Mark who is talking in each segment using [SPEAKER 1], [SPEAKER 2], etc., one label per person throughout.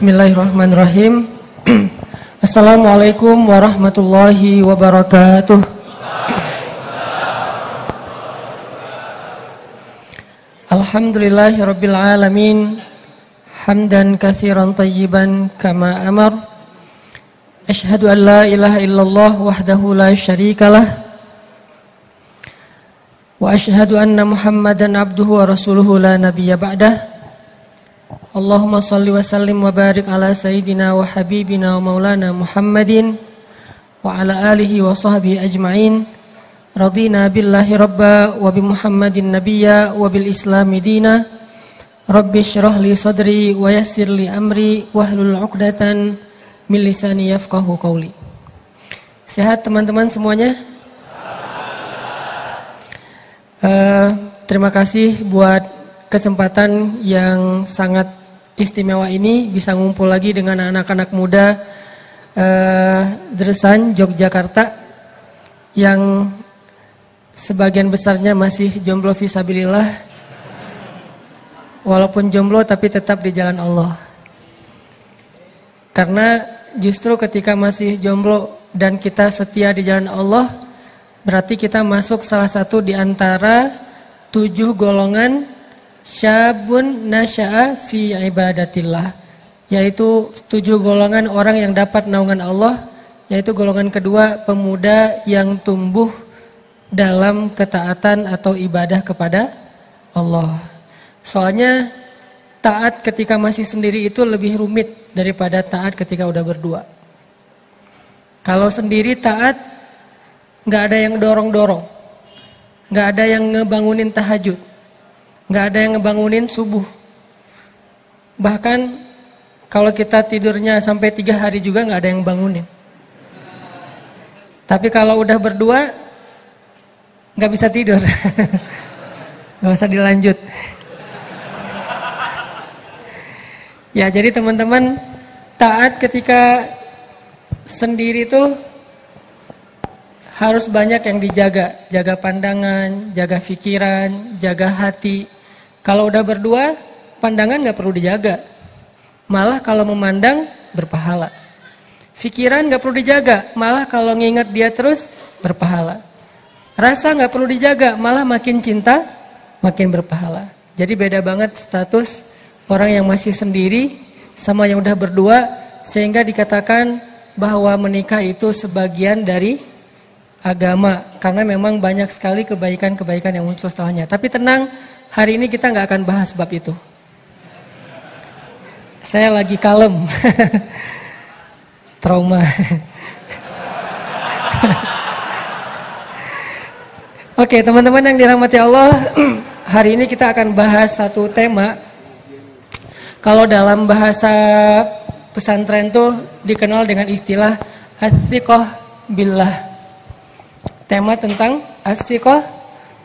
[SPEAKER 1] Bismillahirrahmanirrahim. Assalamualaikum warahmatullahi wabarakatuh. Alhamdulillahirabbil alamin. Hamdan kathiran tayyiban kama amar. Ashhadu an la illallah wahdahu la syarikalah. Wa ashhadu anna Muhammadan abduhu wa rasuluhu la nabiyya ba'dah. Allahumma salli wa sallim wa ala sayyidina wa habibina wa maulana Muhammadin wa ala alihi wa sahbihi ajma'in. Radina billahi rabba wa bi Muhammadin wa bil islami dina. Rabbi syrah li sadri wa yassir li amri wahlul 'uqdatan min lisani yafqahu qawli. Sehat teman-teman semuanya? Eh, terima kasih buat kesempatan yang sangat istimewa ini bisa ngumpul lagi dengan anak-anak muda uh, Dresan Yogyakarta yang sebagian besarnya masih jomblo visabilillah walaupun jomblo tapi tetap di jalan Allah karena justru ketika masih jomblo dan kita setia di jalan Allah berarti kita masuk salah satu di antara tujuh golongan syabun nasya'a fi ibadatillah yaitu tujuh golongan orang yang dapat naungan Allah yaitu golongan kedua pemuda yang tumbuh dalam ketaatan atau ibadah kepada Allah. Soalnya taat ketika masih sendiri itu lebih rumit daripada taat ketika udah berdua. Kalau sendiri taat nggak ada yang dorong-dorong, nggak ada yang ngebangunin tahajud, nggak ada yang ngebangunin subuh. Bahkan kalau kita tidurnya sampai tiga hari juga nggak ada yang bangunin. Tapi kalau udah berdua nggak bisa tidur, nggak usah dilanjut. Ya jadi teman-teman taat ketika sendiri tuh harus banyak yang dijaga, jaga pandangan, jaga pikiran, jaga hati. Kalau udah berdua, pandangan nggak perlu dijaga, malah kalau memandang berpahala. Pikiran nggak perlu dijaga, malah kalau nginget dia terus berpahala. Rasa nggak perlu dijaga, malah makin cinta, makin berpahala. Jadi beda banget status orang yang masih sendiri sama yang udah berdua, sehingga dikatakan bahwa menikah itu sebagian dari agama, karena memang banyak sekali kebaikan-kebaikan yang muncul setelahnya. Tapi tenang, hari ini kita nggak akan bahas bab itu. Saya lagi kalem, trauma. Oke teman-teman yang dirahmati Allah Hari ini kita akan bahas satu tema Kalau dalam bahasa pesantren tuh dikenal dengan istilah Asikoh billah. Tema tentang asikoh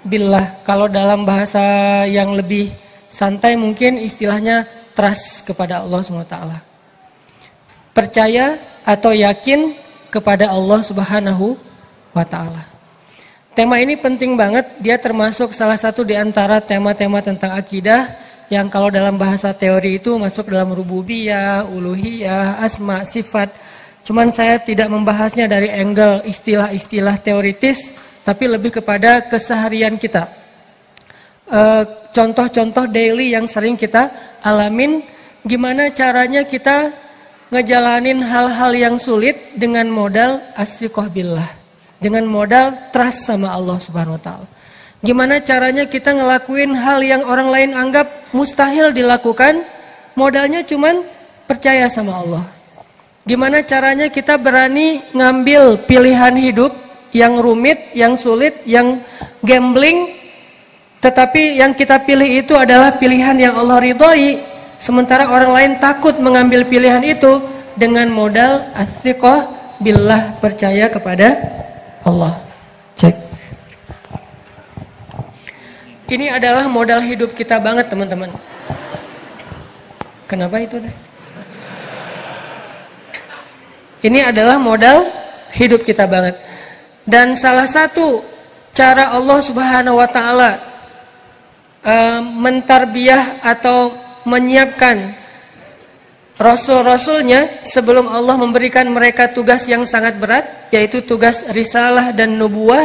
[SPEAKER 1] billah. Kalau dalam bahasa yang lebih santai mungkin istilahnya trust kepada Allah SWT Percaya atau yakin kepada Allah Subhanahu wa taala. Tema ini penting banget, dia termasuk salah satu di antara tema-tema tentang akidah yang kalau dalam bahasa teori itu masuk dalam rububiyah, uluhiyah, asma, sifat. Cuman saya tidak membahasnya dari angle istilah-istilah teoritis, tapi lebih kepada keseharian kita. Contoh-contoh daily yang sering kita alamin, gimana caranya kita ngejalanin hal-hal yang sulit dengan modal asyikoh billah dengan modal trust sama Allah Subhanahu wa taala. Gimana caranya kita ngelakuin hal yang orang lain anggap mustahil dilakukan? Modalnya cuman percaya sama Allah. Gimana caranya kita berani ngambil pilihan hidup yang rumit, yang sulit, yang gambling tetapi yang kita pilih itu adalah pilihan yang Allah ridhoi sementara orang lain takut mengambil pilihan itu dengan modal asyikoh billah percaya kepada Allah. Ini adalah modal hidup kita banget teman-teman. Kenapa itu? Ini adalah modal hidup kita banget. Dan salah satu cara Allah Subhanahu wa taala uh, mentarbiah atau menyiapkan Rasul-rasulnya sebelum Allah memberikan mereka tugas yang sangat berat yaitu tugas risalah dan nubuah,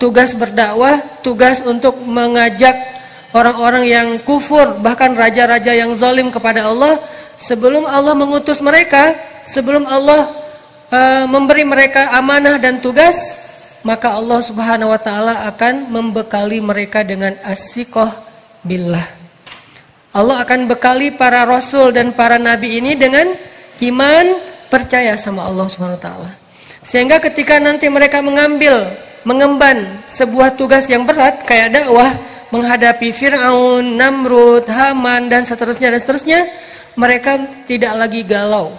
[SPEAKER 1] tugas berdakwah, tugas untuk mengajak orang-orang yang kufur bahkan raja-raja yang zalim kepada Allah sebelum Allah mengutus mereka, sebelum Allah uh, memberi mereka amanah dan tugas, maka Allah Subhanahu wa taala akan membekali mereka dengan asikoh billah. Allah akan bekali para rasul dan para nabi ini dengan iman percaya sama Allah Subhanahu wa taala. Sehingga ketika nanti mereka mengambil mengemban sebuah tugas yang berat kayak dakwah menghadapi Firaun, Namrud, Haman dan seterusnya dan seterusnya, mereka tidak lagi galau.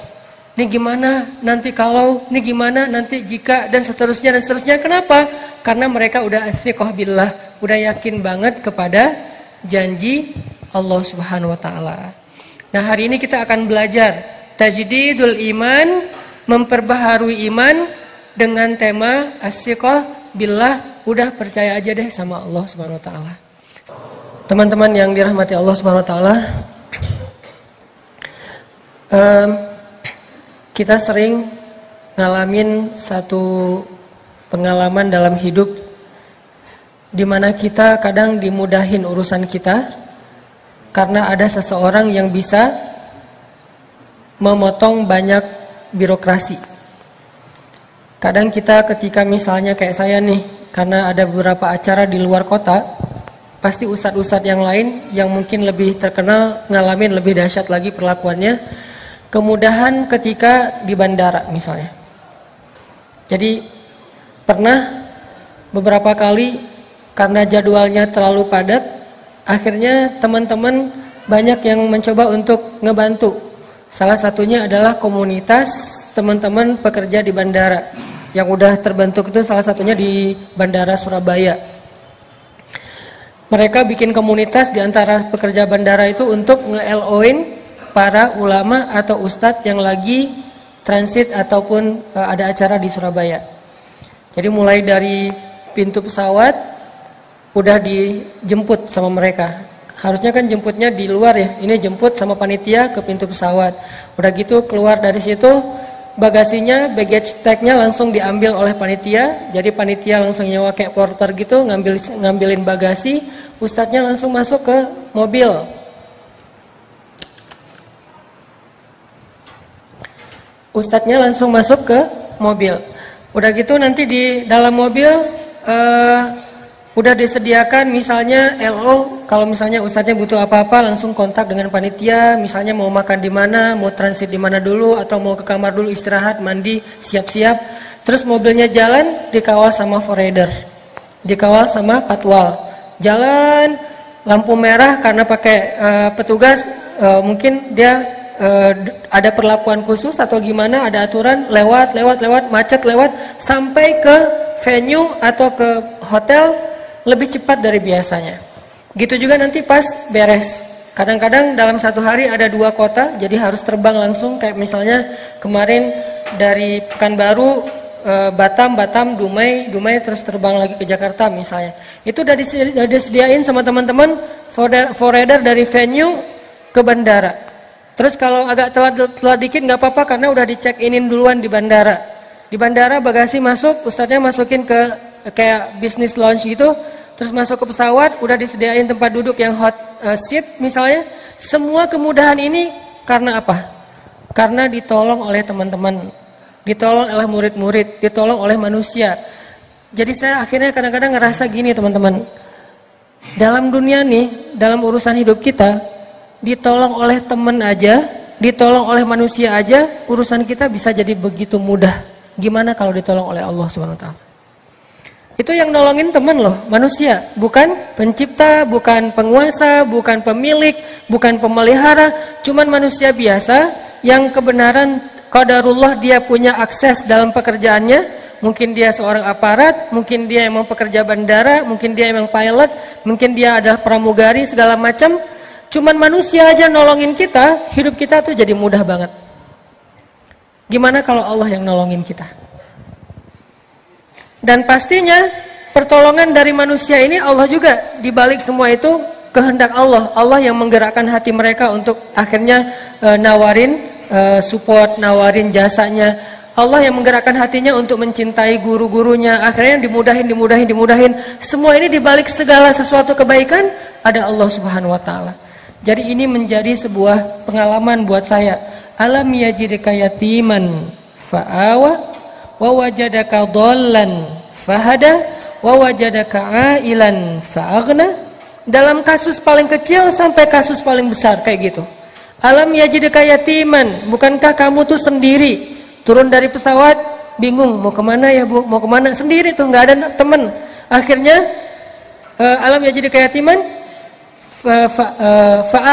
[SPEAKER 1] Ini gimana nanti kalau, ini gimana nanti jika dan seterusnya dan seterusnya. Kenapa? Karena mereka udah athiqah billah, udah yakin banget kepada janji Allah Subhanahu wa taala. Nah, hari ini kita akan belajar tajdidul iman, memperbaharui iman dengan tema asyikah billah, udah percaya aja deh sama Allah Subhanahu wa taala. Teman-teman yang dirahmati Allah Subhanahu wa taala, um, kita sering ngalamin satu pengalaman dalam hidup di mana kita kadang dimudahin urusan kita karena ada seseorang yang bisa memotong banyak birokrasi. Kadang kita ketika misalnya kayak saya nih, karena ada beberapa acara di luar kota, pasti ustadz-ustadz yang lain yang mungkin lebih terkenal ngalamin lebih dahsyat lagi perlakuannya, kemudahan ketika di bandara misalnya. Jadi pernah beberapa kali karena jadwalnya terlalu padat, akhirnya teman-teman banyak yang mencoba untuk ngebantu. Salah satunya adalah komunitas teman-teman pekerja di bandara yang udah terbentuk itu salah satunya di Bandara Surabaya. Mereka bikin komunitas di antara pekerja bandara itu untuk nge-LO-in para ulama atau ustadz yang lagi transit ataupun uh, ada acara di Surabaya. Jadi mulai dari pintu pesawat udah dijemput sama mereka. Harusnya kan jemputnya di luar ya. Ini jemput sama panitia ke pintu pesawat. Udah gitu keluar dari situ bagasinya, baggage tagnya langsung diambil oleh panitia. Jadi panitia langsung nyewa kayak porter gitu ngambil ngambilin bagasi. Ustadznya langsung masuk ke mobil. Ustadznya langsung masuk ke mobil. Udah gitu nanti di dalam mobil uh, Udah disediakan misalnya LO kalau misalnya ustadznya butuh apa-apa langsung kontak dengan panitia. Misalnya mau makan di mana mau transit di mana dulu atau mau ke kamar dulu istirahat mandi siap-siap. Terus mobilnya jalan dikawal sama forrider dikawal sama patwal. Jalan lampu merah karena pakai uh, petugas uh, mungkin dia uh, ada perlakuan khusus atau gimana ada aturan lewat lewat lewat macet lewat sampai ke venue atau ke hotel lebih cepat dari biasanya. Gitu juga nanti pas beres. Kadang-kadang dalam satu hari ada dua kota, jadi harus terbang langsung. Kayak misalnya kemarin dari Pekanbaru, e, Batam, Batam, Dumai, Dumai terus terbang lagi ke Jakarta misalnya. Itu udah disediain sama teman-teman forwarder dari venue ke bandara. Terus kalau agak telat, telat dikit nggak apa-apa karena udah dicek inin duluan di bandara. Di bandara bagasi masuk, ustadznya masukin ke kayak bisnis lounge gitu, terus masuk ke pesawat udah disediain tempat duduk yang hot uh, seat misalnya, semua kemudahan ini karena apa? Karena ditolong oleh teman-teman, ditolong oleh murid-murid, ditolong oleh manusia. Jadi saya akhirnya kadang-kadang ngerasa gini teman-teman, dalam dunia nih, dalam urusan hidup kita, ditolong oleh teman aja, ditolong oleh manusia aja, urusan kita bisa jadi begitu mudah. Gimana kalau ditolong oleh Allah Subhanahu wa taala? Itu yang nolongin teman loh, manusia, bukan pencipta, bukan penguasa, bukan pemilik, bukan pemelihara, cuman manusia biasa yang kebenaran qadarullah dia punya akses dalam pekerjaannya, mungkin dia seorang aparat, mungkin dia emang pekerja bandara, mungkin dia emang pilot, mungkin dia adalah pramugari segala macam. Cuman manusia aja nolongin kita, hidup kita tuh jadi mudah banget. Gimana kalau Allah yang nolongin kita? Dan pastinya pertolongan dari manusia ini Allah juga dibalik semua itu kehendak Allah. Allah yang menggerakkan hati mereka untuk akhirnya e, nawarin e, support, nawarin jasanya. Allah yang menggerakkan hatinya untuk mencintai guru-gurunya. Akhirnya dimudahin, dimudahin, dimudahin. Semua ini dibalik segala sesuatu kebaikan ada Allah Subhanahu wa taala. Jadi ini menjadi sebuah pengalaman buat saya. Alam yajidka yatiman fa'awa wa wajadaka dhallan fahada wa wajadaka ailan fa'aghna dalam kasus paling kecil sampai kasus paling besar kayak gitu. Alam yajidka yatiman bukankah kamu tuh sendiri? Turun dari pesawat bingung mau ke mana ya bu? Mau ke mana? Sendiri tuh nggak ada teman. Akhirnya uh, alam yajidka yatiman fa'awa fa,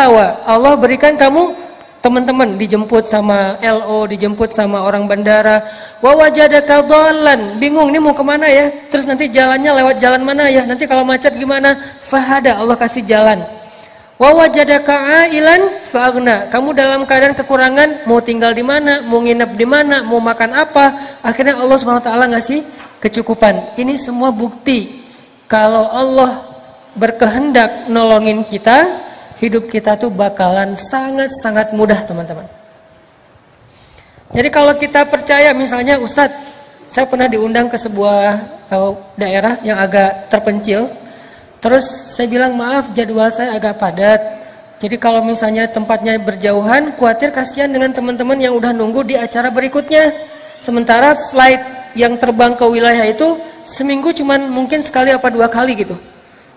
[SPEAKER 1] uh, Allah berikan kamu teman-teman dijemput sama LO, dijemput sama orang bandara, wa wajadaka bingung nih mau ke mana ya? Terus nanti jalannya lewat jalan mana ya? Nanti kalau macet gimana? Fahada Allah kasih jalan. Wa wajadaka ailan fa'agna. Kamu dalam keadaan kekurangan, mau tinggal di mana, mau nginep di mana, mau makan apa? Akhirnya Allah taala ngasih kecukupan. Ini semua bukti kalau Allah berkehendak nolongin kita, hidup kita tuh bakalan sangat-sangat mudah teman-teman. Jadi kalau kita percaya misalnya Ustadz, saya pernah diundang ke sebuah uh, daerah yang agak terpencil. Terus saya bilang maaf jadwal saya agak padat. Jadi kalau misalnya tempatnya berjauhan, khawatir kasihan dengan teman-teman yang udah nunggu di acara berikutnya. Sementara flight yang terbang ke wilayah itu seminggu cuman mungkin sekali apa dua kali gitu.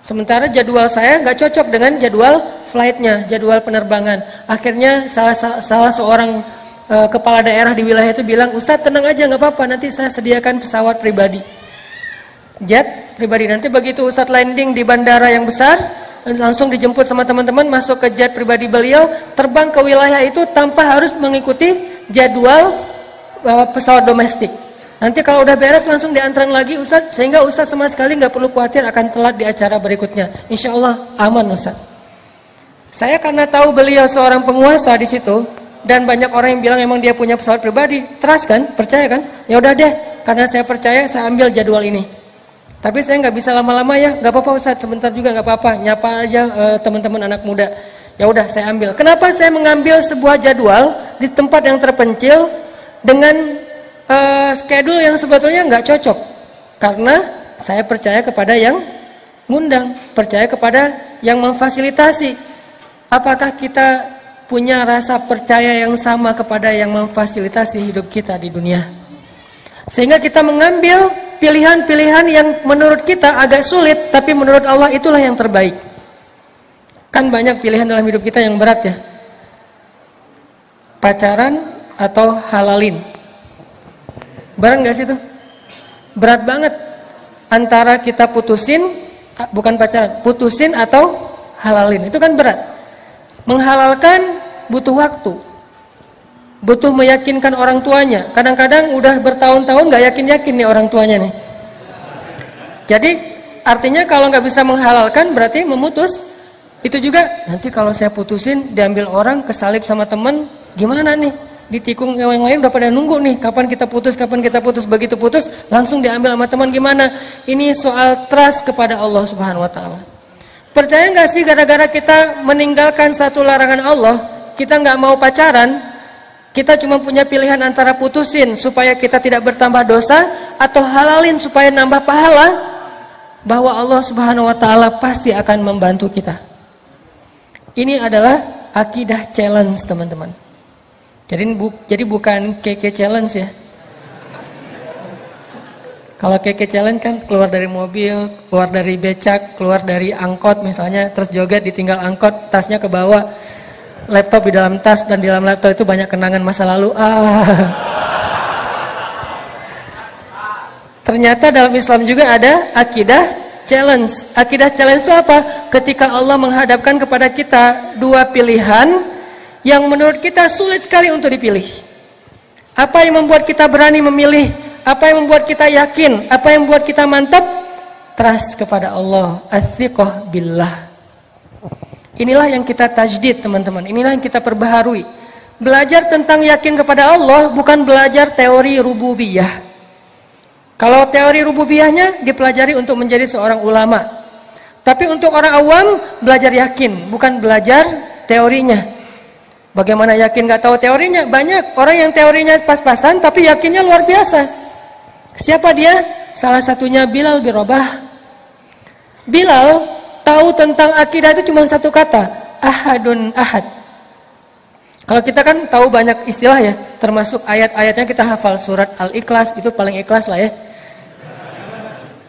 [SPEAKER 1] Sementara jadwal saya nggak cocok dengan jadwal flightnya, jadwal penerbangan. Akhirnya salah salah seorang e, kepala daerah di wilayah itu bilang, Ustadz tenang aja nggak apa-apa, nanti saya sediakan pesawat pribadi. Jet pribadi nanti begitu Ustadz landing di bandara yang besar, langsung dijemput sama teman-teman masuk ke jet pribadi beliau, terbang ke wilayah itu tanpa harus mengikuti jadwal e, pesawat domestik. Nanti kalau udah beres langsung diantarin lagi Ustaz, sehingga Ustaz sama sekali nggak perlu khawatir akan telat di acara berikutnya. Insya Allah aman Ustaz. Saya karena tahu beliau seorang penguasa di situ dan banyak orang yang bilang emang dia punya pesawat pribadi, trust kan, percaya kan? Ya udah deh, karena saya percaya saya ambil jadwal ini. Tapi saya nggak bisa lama-lama ya, nggak apa-apa Ustaz, sebentar juga nggak apa-apa, nyapa aja uh, teman-teman anak muda. Ya udah saya ambil. Kenapa saya mengambil sebuah jadwal di tempat yang terpencil dengan uh, schedule yang sebetulnya nggak cocok karena saya percaya kepada yang ngundang, percaya kepada yang memfasilitasi. Apakah kita punya rasa percaya yang sama kepada yang memfasilitasi hidup kita di dunia? Sehingga kita mengambil pilihan-pilihan yang menurut kita agak sulit, tapi menurut Allah itulah yang terbaik. Kan banyak pilihan dalam hidup kita yang berat ya. Pacaran atau halalin. Berat gak sih itu? Berat banget. Antara kita putusin, bukan pacaran, putusin atau halalin. Itu kan berat. Menghalalkan butuh waktu. Butuh meyakinkan orang tuanya. Kadang-kadang udah bertahun-tahun gak yakin-yakin nih orang tuanya nih. Jadi artinya kalau nggak bisa menghalalkan berarti memutus. Itu juga nanti kalau saya putusin diambil orang kesalip sama temen gimana nih? Ditikung yang lain udah pada nunggu nih kapan kita putus kapan kita putus. Begitu putus langsung diambil sama teman gimana? Ini soal trust kepada Allah Subhanahu wa taala. Percaya nggak sih gara-gara kita meninggalkan satu larangan Allah kita nggak mau pacaran kita cuma punya pilihan antara putusin supaya kita tidak bertambah dosa atau halalin supaya nambah pahala? Bahwa Allah Subhanahu wa taala pasti akan membantu kita. Ini adalah akidah challenge teman-teman jadi bu, jadi bukan keke challenge ya. Kalau keke challenge kan keluar dari mobil, keluar dari becak, keluar dari angkot misalnya, terus joget ditinggal angkot, tasnya ke bawah, laptop di dalam tas dan di dalam laptop itu banyak kenangan masa lalu. Ah. Ternyata dalam Islam juga ada akidah challenge. Akidah challenge itu apa? Ketika Allah menghadapkan kepada kita dua pilihan, yang menurut kita sulit sekali untuk dipilih. Apa yang membuat kita berani memilih? Apa yang membuat kita yakin? Apa yang membuat kita mantap? Trust kepada Allah, athiqah billah. Inilah yang kita tajdid teman-teman, inilah yang kita perbaharui. Belajar tentang yakin kepada Allah bukan belajar teori rububiyah. Kalau teori rububiyahnya dipelajari untuk menjadi seorang ulama. Tapi untuk orang awam belajar yakin, bukan belajar teorinya. Bagaimana yakin gak tahu teorinya? Banyak orang yang teorinya pas-pasan tapi yakinnya luar biasa. Siapa dia? Salah satunya Bilal bin Rabah. Bilal tahu tentang akidah itu cuma satu kata, ahadun ahad. Kalau kita kan tahu banyak istilah ya, termasuk ayat-ayatnya kita hafal surat Al-Ikhlas itu paling ikhlas lah ya.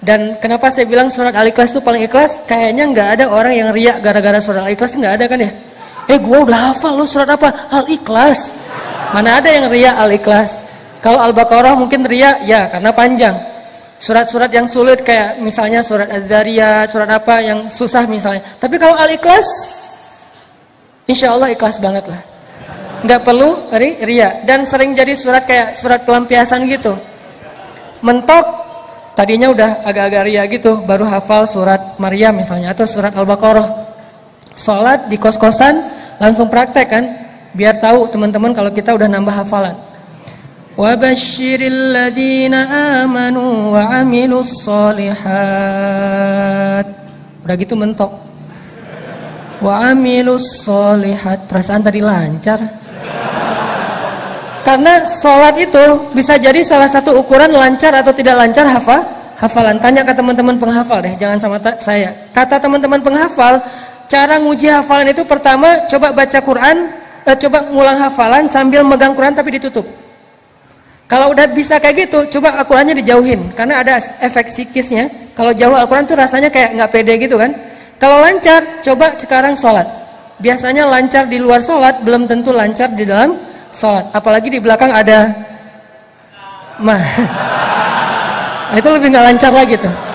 [SPEAKER 1] Dan kenapa saya bilang surat Al-Ikhlas itu paling ikhlas? Kayaknya nggak ada orang yang riak gara-gara surat Al-Ikhlas nggak ada kan ya? Eh gua udah hafal lo surat apa? Al-Ikhlas. Mana ada yang riak Al-Ikhlas? Kalau Al-Baqarah mungkin riak ya karena panjang. Surat-surat yang sulit kayak misalnya surat Az-Zariyat, surat apa yang susah misalnya. Tapi kalau Al-Ikhlas, insya Allah ikhlas banget lah. Nggak perlu ri, ria. Dan sering jadi surat kayak surat pelampiasan gitu. Mentok tadinya udah agak-agak ria gitu, baru hafal surat Maryam misalnya atau surat Al-Baqarah. Sholat di kos-kosan langsung praktek kan, biar tahu teman-teman kalau kita udah nambah hafalan. Ladina amanu wa amilus solihat. Udah gitu mentok. Amilus solihat. Perasaan tadi lancar. Karena sholat itu bisa jadi salah satu ukuran lancar atau tidak lancar hafal, hafalan. Tanya ke teman-teman penghafal deh, jangan sama saya. Kata teman-teman penghafal, cara nguji hafalan itu pertama coba baca Quran, eh, coba ngulang hafalan sambil megang Quran tapi ditutup. Kalau udah bisa kayak gitu, coba Al-Qurannya dijauhin, karena ada efek psikisnya. Kalau jauh Al-Quran tuh rasanya kayak nggak pede gitu kan. Kalau lancar, coba sekarang sholat. Biasanya lancar di luar sholat, belum tentu lancar di dalam sholat. Apalagi di belakang ada mah. itu lebih nggak lancar lagi tuh.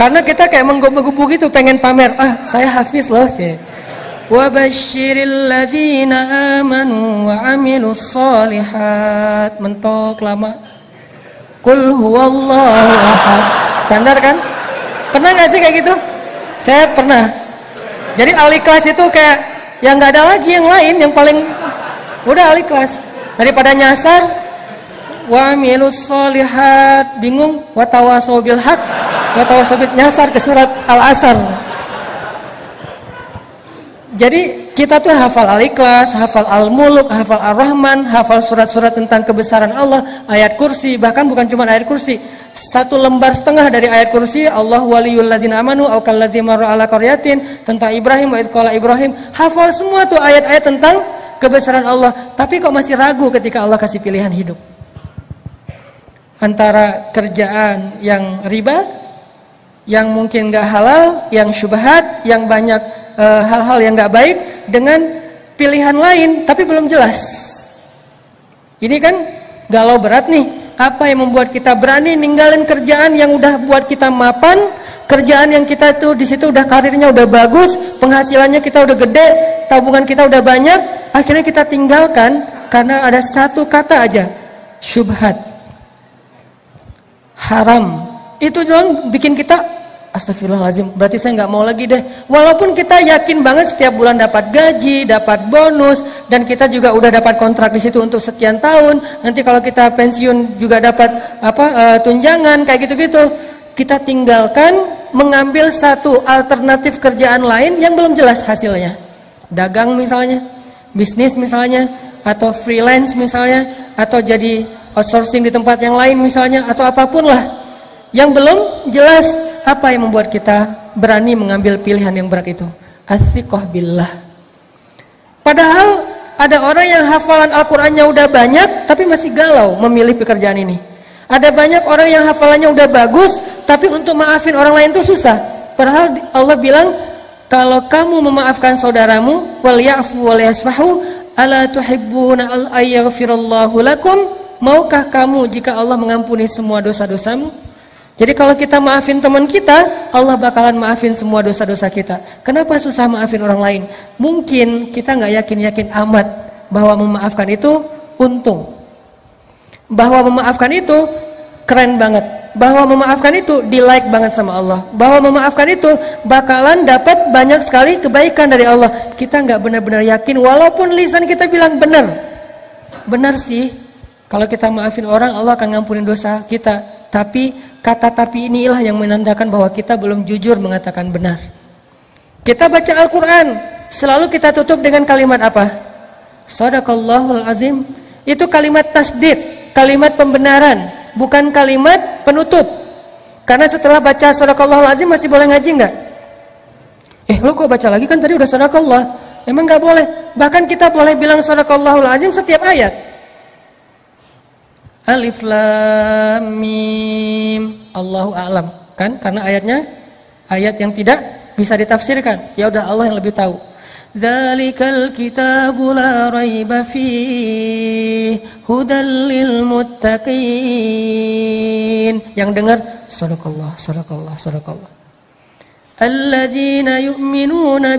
[SPEAKER 1] Karena kita kayak menggebu-gebu gitu pengen pamer. Ah, saya hafiz loh sih. Ladina amanu wa amilus solihat. Mentok lama. Kul huwallahu ahad. Standar kan? Pernah nggak sih kayak gitu? Saya pernah. Jadi al-ikhlas itu kayak yang nggak ada lagi yang lain yang paling Udah kelas Daripada nyasar wa milus solihat bingung wa tawasau haq wa tawasau nyasar ke surat Al-Asr. Jadi kita tuh hafal Al-Ikhlas, hafal Al-Muluk, hafal Ar-Rahman, hafal surat-surat tentang kebesaran Allah, ayat kursi, bahkan bukan cuma ayat kursi. Satu lembar setengah dari ayat kursi Allah waliyul ladina amanu au kalladzi ala qaryatin tentang Ibrahim wa Ibrahim. Hafal semua tuh ayat-ayat tentang kebesaran Allah, tapi kok masih ragu ketika Allah kasih pilihan hidup? Antara kerjaan yang riba, yang mungkin gak halal, yang syubhat, yang banyak eh, hal-hal uh, yang gak baik, dengan pilihan lain, tapi belum jelas. Ini kan galau berat nih. Apa yang membuat kita berani ninggalin kerjaan yang udah buat kita mapan, kerjaan yang kita tuh di situ udah karirnya udah bagus, penghasilannya kita udah gede, tabungan kita udah banyak, akhirnya kita tinggalkan karena ada satu kata aja, syubhat. Haram. Itu doang bikin kita Astagfirullahaladzim, berarti saya nggak mau lagi deh. Walaupun kita yakin banget setiap bulan dapat gaji, dapat bonus, dan kita juga udah dapat kontrak di situ untuk sekian tahun. Nanti kalau kita pensiun juga dapat apa uh, tunjangan kayak gitu-gitu. Kita tinggalkan mengambil satu alternatif kerjaan lain yang belum jelas hasilnya. Dagang misalnya, bisnis misalnya, atau freelance misalnya, atau jadi outsourcing di tempat yang lain misalnya, atau apa pun lah. Yang belum jelas apa yang membuat kita berani mengambil pilihan yang berat itu. Asyikoh billah. Padahal ada orang yang hafalan Al-Qur'annya udah banyak tapi masih galau memilih pekerjaan ini. Ada banyak orang yang hafalannya udah bagus tapi untuk maafin orang lain itu susah. Padahal Allah bilang kalau kamu memaafkan saudaramu, wal ya'fu wal yasfahu, ala tuhibbuna al ayaghfirallahu lakum? Maukah kamu jika Allah mengampuni semua dosa-dosamu? Jadi kalau kita maafin teman kita, Allah bakalan maafin semua dosa-dosa kita. Kenapa susah maafin orang lain? Mungkin kita nggak yakin-yakin amat bahwa memaafkan itu untung. Bahwa memaafkan itu keren banget. bahwa memaafkan itu di like banget sama Allah. Bahwa memaafkan itu bakalan dapat banyak sekali kebaikan dari Allah. Kita nggak benar-benar yakin walaupun lisan kita bilang benar. Benar sih. Kalau kita maafin orang Allah akan ngampunin dosa kita. Tapi kata tapi inilah yang menandakan bahwa kita belum jujur mengatakan benar. Kita baca Al-Quran. Selalu kita tutup dengan kalimat apa? Sadaqallahul azim. Itu kalimat tasdid, kalimat pembenaran bukan kalimat penutup. Karena setelah baca sadaqallahul azim masih boleh ngaji enggak? Eh, lu kok baca lagi kan tadi udah sadaqallah. Emang enggak boleh. Bahkan kita boleh bilang sadaqallahul azim setiap ayat. Alif lam mim. Allahu a'lam. Kan? Karena ayatnya ayat yang tidak bisa ditafsirkan. Ya udah Allah yang lebih tahu. Dzalikal kitabu la raiba fih hudal lil muttaqin. Yang dengar sadaqallah, sadaqallah, sadaqallah.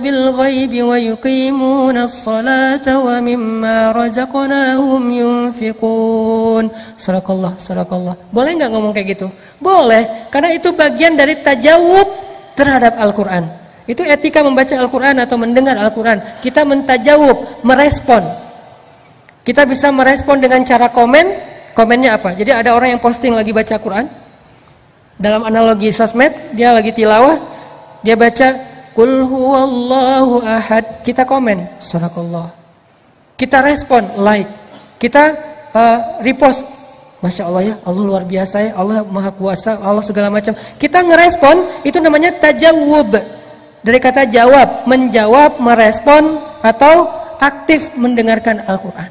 [SPEAKER 1] Bil ghaibi wa yuqimuna as-salata wa mimma razaqnahum yunfiqun. Sadaqallah, sadaqallah. Boleh nggak ngomong kayak gitu? Boleh, karena itu bagian dari tajawub terhadap Al-Qur'an. Itu etika membaca Al-Quran atau mendengar Al-Quran. Kita mentajawub, merespon. Kita bisa merespon dengan cara komen. Komennya apa? Jadi ada orang yang posting lagi baca Quran. Dalam analogi sosmed, dia lagi tilawah. Dia baca, Kul huwallahu ahad. Kita komen, Surakallah. Kita respon, like. Kita uh, repost, Masya Allah ya, Allah luar biasa ya, Allah maha kuasa, Allah segala macam. Kita ngerespon, itu namanya tajawub. Dari kata jawab, menjawab, merespon atau aktif mendengarkan Al-Qur'an.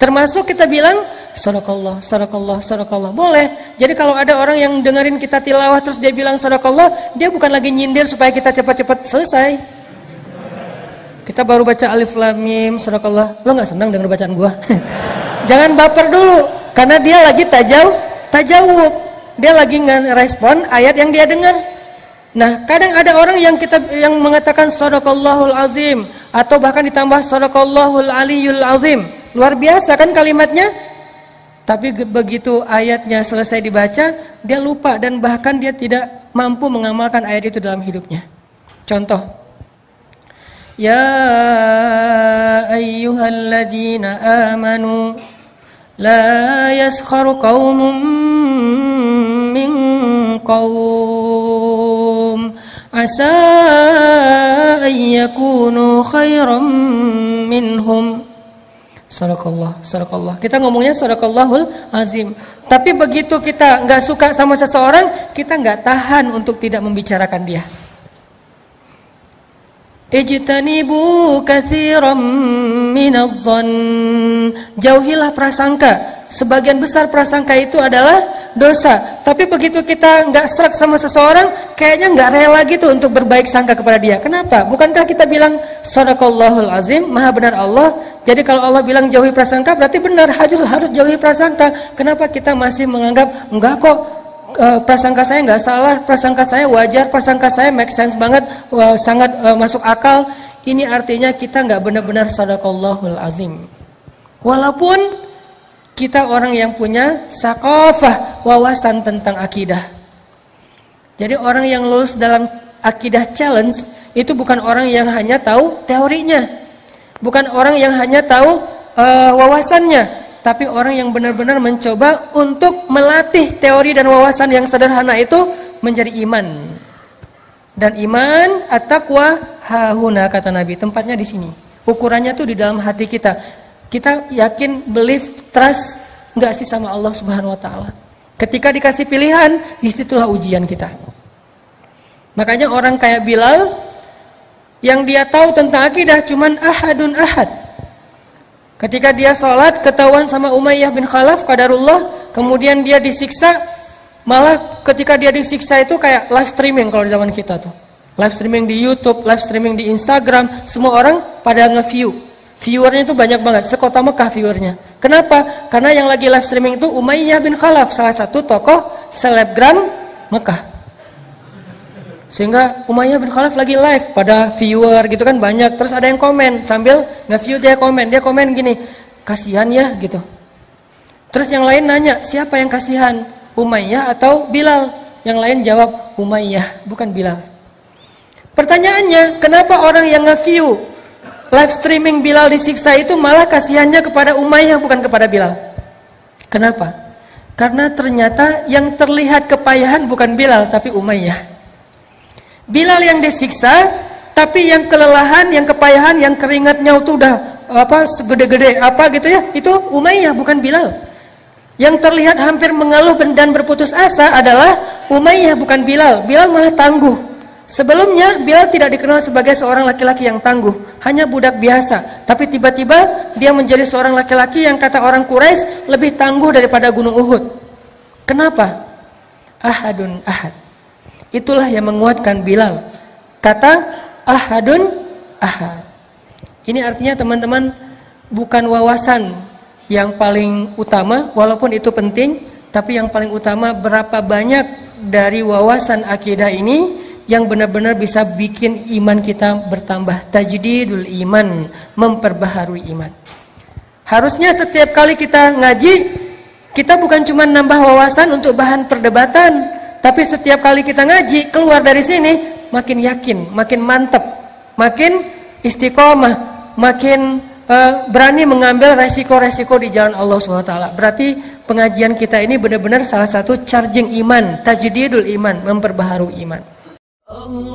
[SPEAKER 1] Termasuk kita bilang Sadaqallah, sadaqallah, sadaqallah. Boleh. Jadi kalau ada orang yang dengerin kita tilawah terus dia bilang sadaqallah, dia bukan lagi nyindir supaya kita cepat-cepat selesai. Kita baru baca alif lam mim. Lo nggak senang denger bacaan gua? Jangan baper dulu karena dia lagi tajau, tajawub. Dia lagi ngerespon ayat yang dia dengar. Nah, kadang ada orang yang kita yang mengatakan sadaqallahul azim atau bahkan ditambah sadaqallahul aliyul azim. Luar biasa kan kalimatnya? Tapi begitu ayatnya selesai dibaca, dia lupa dan bahkan dia tidak mampu mengamalkan ayat itu dalam hidupnya. Contoh. Ya ayyuhalladzina amanu la yaskharu qaumun min qaum asa an yakunu khairan minhum Sadaqallah, sadaqallah. Kita ngomongnya sadaqallahul azim. Tapi begitu kita nggak suka sama seseorang, kita nggak tahan untuk tidak membicarakan dia. Ijtanibu katsiran minadh-dhann. Jauhilah prasangka. Sebagian besar prasangka itu adalah dosa. Tapi begitu kita nggak serak sama seseorang, kayaknya nggak rela gitu untuk berbaik sangka kepada dia. Kenapa? Bukankah kita bilang sadaqallahul azim, maha benar Allah. Jadi kalau Allah bilang jauhi prasangka, berarti benar harus harus jauhi prasangka. Kenapa kita masih menganggap enggak kok e, prasangka saya nggak salah, prasangka saya wajar, prasangka saya make sense banget, sangat e, masuk akal. Ini artinya kita nggak benar-benar sadaqallahul azim. Walaupun kita orang yang punya sakofah, wawasan tentang akidah. Jadi orang yang lulus dalam akidah challenge itu bukan orang yang hanya tahu teorinya. Bukan orang yang hanya tahu uh, wawasannya, tapi orang yang benar-benar mencoba untuk melatih teori dan wawasan yang sederhana itu menjadi iman. Dan iman at-taqwa hahuna kata Nabi, tempatnya di sini. Ukurannya tuh di dalam hati kita. Kita yakin, believe, trust nggak sih sama Allah Subhanahu wa taala. Ketika dikasih pilihan, di situlah ujian kita. Makanya orang kayak Bilal yang dia tahu tentang akidah cuman ahadun ahad. Ketika dia sholat ketahuan sama Umayyah bin Khalaf kadarullah, kemudian dia disiksa, malah ketika dia disiksa itu kayak live streaming kalau di zaman kita tuh. Live streaming di YouTube, live streaming di Instagram, semua orang pada nge-view. Viewernya itu banyak banget, sekota Mekah viewernya. Kenapa? Karena yang lagi live streaming itu Umayyah bin Khalaf, salah satu tokoh selebgram Mekah. Sehingga Umayyah bin Khalaf lagi live pada viewer gitu kan banyak. Terus ada yang komen sambil nge-view dia komen. Dia komen gini, kasihan ya gitu. Terus yang lain nanya, siapa yang kasihan? Umayyah atau Bilal? Yang lain jawab Umayyah, bukan Bilal. Pertanyaannya, kenapa orang yang nge-view live streaming Bilal disiksa itu malah kasihannya kepada Umayyah bukan kepada Bilal? Kenapa? Karena ternyata yang terlihat kepayahan bukan Bilal tapi Umayyah. Bilal yang disiksa, tapi yang kelelahan, yang kepayahan, yang keringatnya itu udah apa segede-gede apa gitu ya, itu Umayyah bukan Bilal. Yang terlihat hampir mengeluh dan berputus asa adalah Umayyah bukan Bilal. Bilal malah tangguh. Sebelumnya Bilal tidak dikenal sebagai seorang laki-laki yang tangguh, hanya budak biasa. Tapi tiba-tiba dia menjadi seorang laki-laki yang kata orang Quraisy lebih tangguh daripada gunung Uhud. Kenapa? Ahadun ahad. Itulah yang menguatkan Bilal. Kata ahadun ahad. Ini artinya teman-teman bukan wawasan yang paling utama walaupun itu penting, tapi yang paling utama berapa banyak dari wawasan akidah ini yang benar-benar bisa bikin iman kita bertambah tajdidul iman memperbaharui iman harusnya setiap kali kita ngaji kita bukan cuma nambah wawasan untuk bahan perdebatan tapi setiap kali kita ngaji keluar dari sini makin yakin makin mantep makin istiqomah makin uh, berani mengambil resiko-resiko di jalan Allah SWT berarti pengajian kita ini benar-benar salah satu charging iman tajdidul iman memperbaharui iman.
[SPEAKER 2] Allah